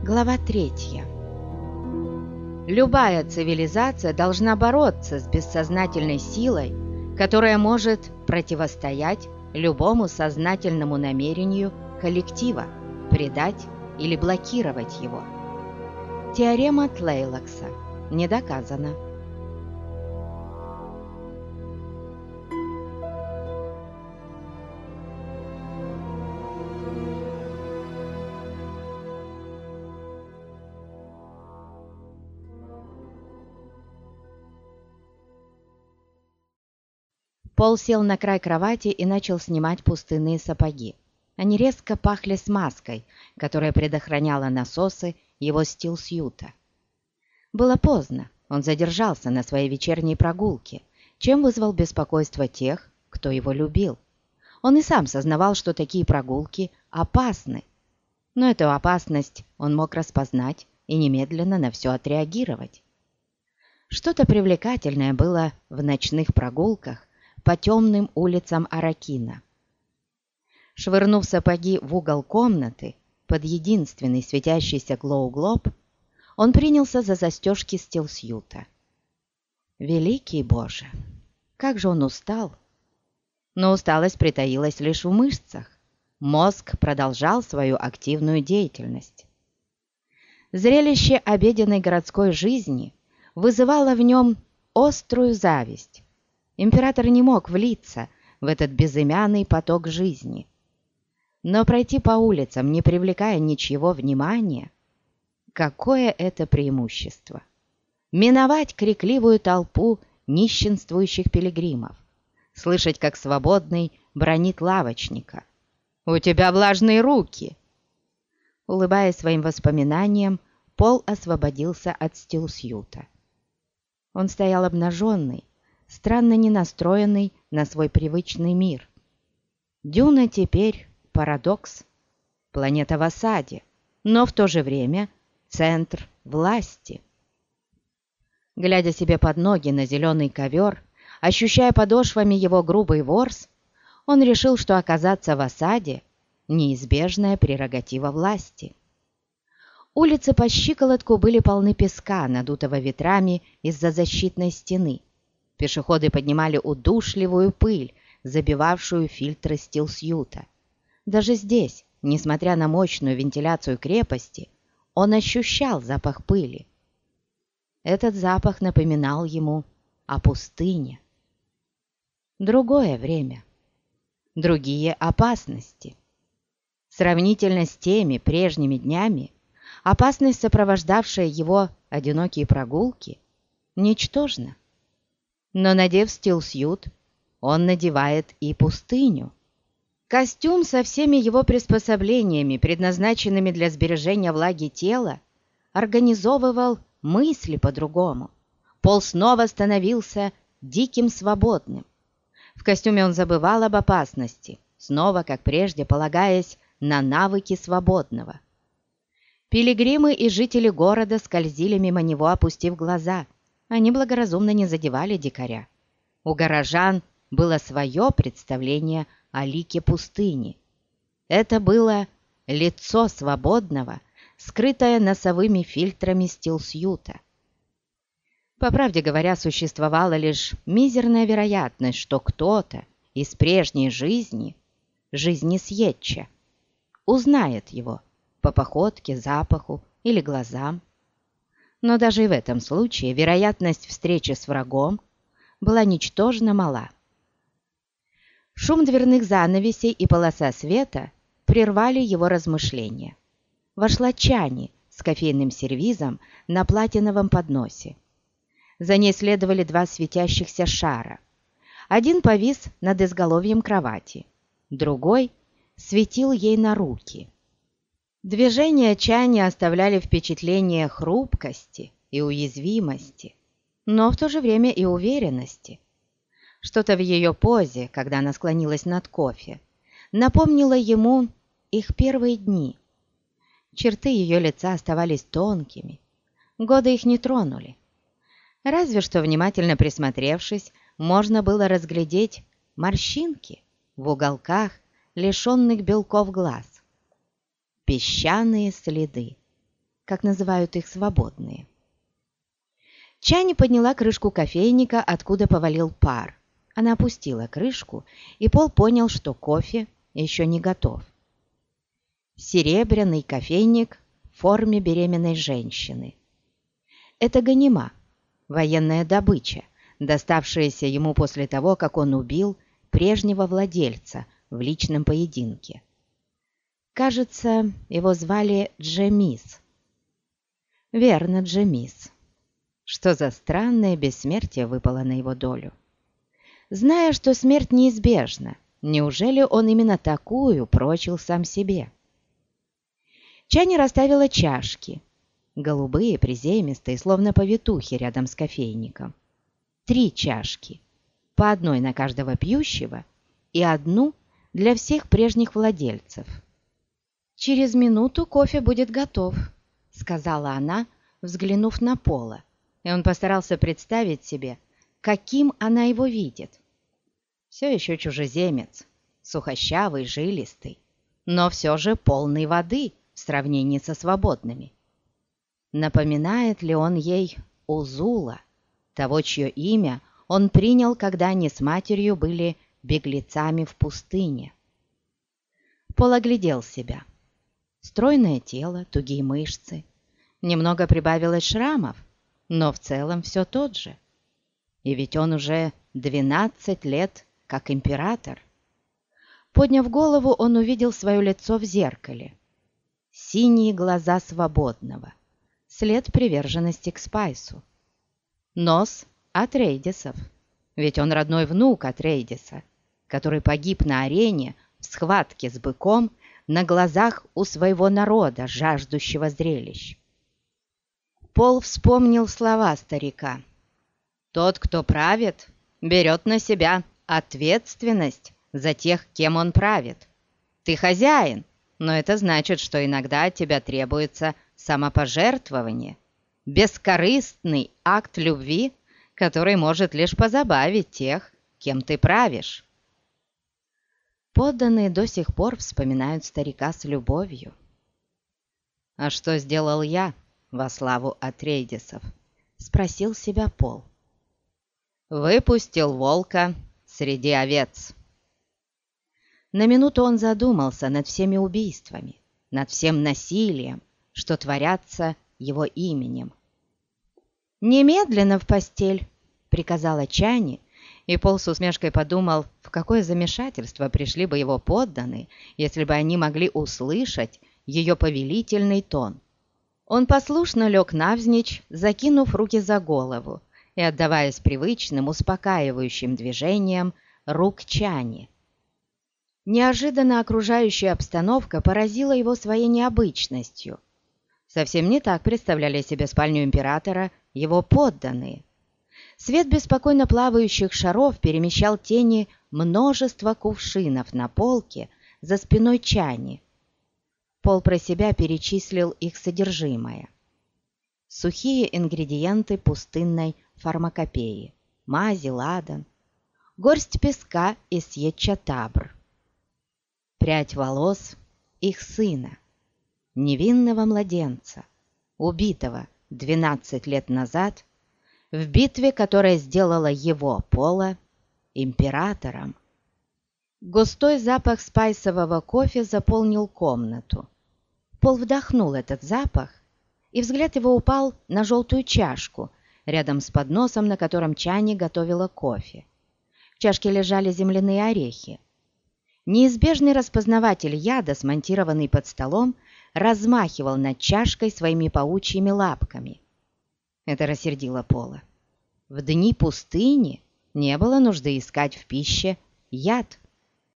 Глава третья. Любая цивилизация должна бороться с бессознательной силой, которая может противостоять любому сознательному намерению коллектива, предать или блокировать его. Теорема Тлейлакса не доказана. Пол сел на край кровати и начал снимать пустынные сапоги. Они резко пахли смазкой, которая предохраняла насосы его стилсьюта. Было поздно, он задержался на своей вечерней прогулке, чем вызвал беспокойство тех, кто его любил. Он и сам сознавал, что такие прогулки опасны. Но эту опасность он мог распознать и немедленно на все отреагировать. Что-то привлекательное было в ночных прогулках, по темным улицам Аракина. Швырнув сапоги в угол комнаты под единственный светящийся глоу-глоб, он принялся за застежки стилсьюта. Великий Боже! Как же он устал! Но усталость притаилась лишь в мышцах. Мозг продолжал свою активную деятельность. Зрелище обеденной городской жизни вызывало в нем острую зависть Император не мог влиться в этот безымянный поток жизни. Но пройти по улицам, не привлекая ничего внимания, какое это преимущество! Миновать крикливую толпу нищенствующих пилигримов, слышать, как свободный бронит лавочника. «У тебя влажные руки!» Улыбаясь своим воспоминаниям, Пол освободился от стилсьюта. Он стоял обнаженный, странно не настроенный на свой привычный мир. Дюна теперь парадокс, планета в осаде, но в то же время центр власти. Глядя себе под ноги на зеленый ковер, ощущая подошвами его грубый ворс, он решил, что оказаться в осаде – неизбежная прерогатива власти. Улицы по щиколотку были полны песка, надутого ветрами из-за защитной стены – Пешеходы поднимали удушливую пыль, забивавшую фильтры стилсьюта. Даже здесь, несмотря на мощную вентиляцию крепости, он ощущал запах пыли. Этот запах напоминал ему о пустыне. Другое время, другие опасности. Сравнительно с теми прежними днями, опасность, сопровождавшая его одинокие прогулки, ничтожна. Но надев стилсьют, он надевает и пустыню. Костюм со всеми его приспособлениями, предназначенными для сбережения влаги тела, организовывал мысли по-другому. Пол снова становился диким свободным. В костюме он забывал об опасности, снова, как прежде, полагаясь на навыки свободного. Пилигримы и жители города скользили мимо него, опустив глаза – они благоразумно не задевали дикаря. У горожан было свое представление о лике пустыни. Это было лицо свободного, скрытое носовыми фильтрами стилсьюта. По правде говоря, существовала лишь мизерная вероятность, что кто-то из прежней жизни, жизни Сьетча, узнает его по походке, запаху или глазам. Но даже и в этом случае вероятность встречи с врагом была ничтожно мала. Шум дверных занавесей и полоса света прервали его размышления. Вошла Чани с кофейным сервизом на платиновом подносе. За ней следовали два светящихся шара. Один повис над изголовьем кровати, другой светил ей на руки – Движения Чани оставляли впечатление хрупкости и уязвимости, но в то же время и уверенности. Что-то в ее позе, когда она склонилась над кофе, напомнило ему их первые дни. Черты ее лица оставались тонкими, годы их не тронули. Разве что, внимательно присмотревшись, можно было разглядеть морщинки в уголках лишенных белков глаз песчаные следы. как называют их свободные. Чани подняла крышку кофейника, откуда повалил пар. Она опустила крышку, и Пол понял, что кофе еще не готов. Серебряный кофейник в форме беременной женщины. Это ганима, военная добыча, доставшаяся ему после того, как он убил прежнего владельца в личном поединке. Кажется, его звали Джемис. Верно, Джемис. Что за странное бессмертие выпало на его долю? Зная, что смерть неизбежна, неужели он именно такую прочил сам себе? Чани расставила чашки, голубые, приземистые, словно повитухи рядом с кофейником. Три чашки, по одной на каждого пьющего и одну для всех прежних владельцев. «Через минуту кофе будет готов», — сказала она, взглянув на Пола, и он постарался представить себе, каким она его видит. Все еще чужеземец, сухощавый, жилистый, но все же полный воды в сравнении со свободными. Напоминает ли он ей Узула, того, чье имя он принял, когда они с матерью были беглецами в пустыне? Пол оглядел себя. Стройное тело, тугие мышцы. Немного прибавилось шрамов, но в целом все тот же. И ведь он уже 12 лет как император. Подняв голову, он увидел свое лицо в зеркале. Синие глаза свободного, след приверженности к Спайсу. Нос от Рейдисов, ведь он родной внук от Рейдиса, который погиб на арене в схватке с быком на глазах у своего народа, жаждущего зрелищ. Пол вспомнил слова старика. «Тот, кто правит, берет на себя ответственность за тех, кем он правит. Ты хозяин, но это значит, что иногда от тебя требуется самопожертвование, бескорыстный акт любви, который может лишь позабавить тех, кем ты правишь. Подданные до сих пор вспоминают старика с любовью. «А что сделал я во славу Атрейдисов?» — спросил себя Пол. «Выпустил волка среди овец». На минуту он задумался над всеми убийствами, над всем насилием, что творятся его именем. «Немедленно в постель!» — приказала Чани, и Пол с усмешкой подумал, в какое замешательство пришли бы его подданные, если бы они могли услышать ее повелительный тон. Он послушно лег навзничь, закинув руки за голову и отдаваясь привычным, успокаивающим движениям рук Чани. Неожиданно окружающая обстановка поразила его своей необычностью. Совсем не так представляли себе спальню императора его подданные. Свет беспокойно плавающих шаров перемещал тени множества кувшинов на полке за спиной чани. Пол про себя перечислил их содержимое. Сухие ингредиенты пустынной фармакопеи, мази, ладан, горсть песка и сьетчатабр, прядь волос их сына, невинного младенца, убитого 12 лет назад в битве, которая сделала его, Пола, императором. Густой запах спайсового кофе заполнил комнату. Пол вдохнул этот запах, и взгляд его упал на желтую чашку рядом с подносом, на котором Чани готовила кофе. В чашке лежали земляные орехи. Неизбежный распознаватель яда, смонтированный под столом, размахивал над чашкой своими паучьими лапками – это рассердило Пола. В дни пустыни не было нужды искать в пище яд.